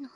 の。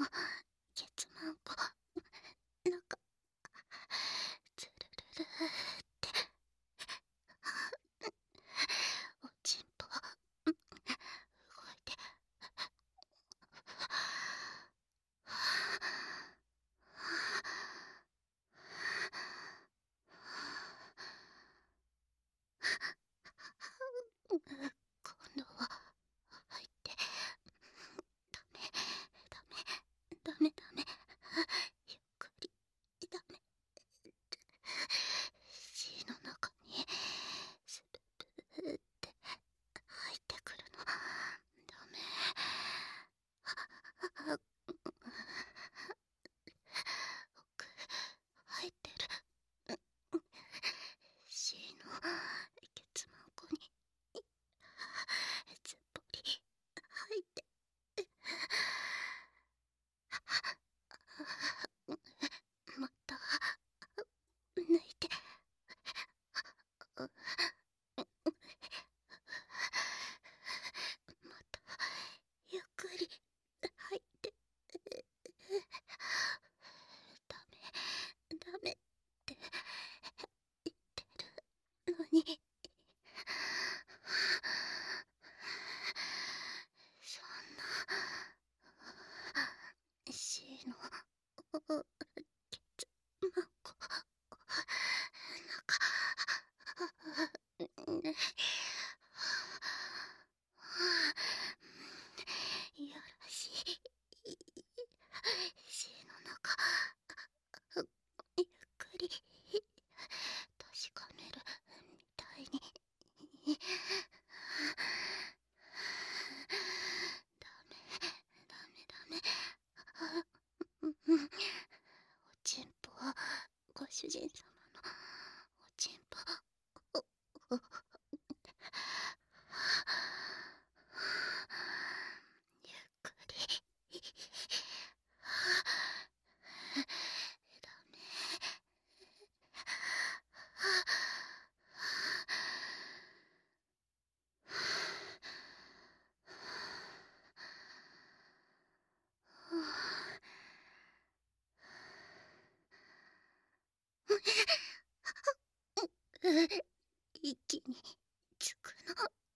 あ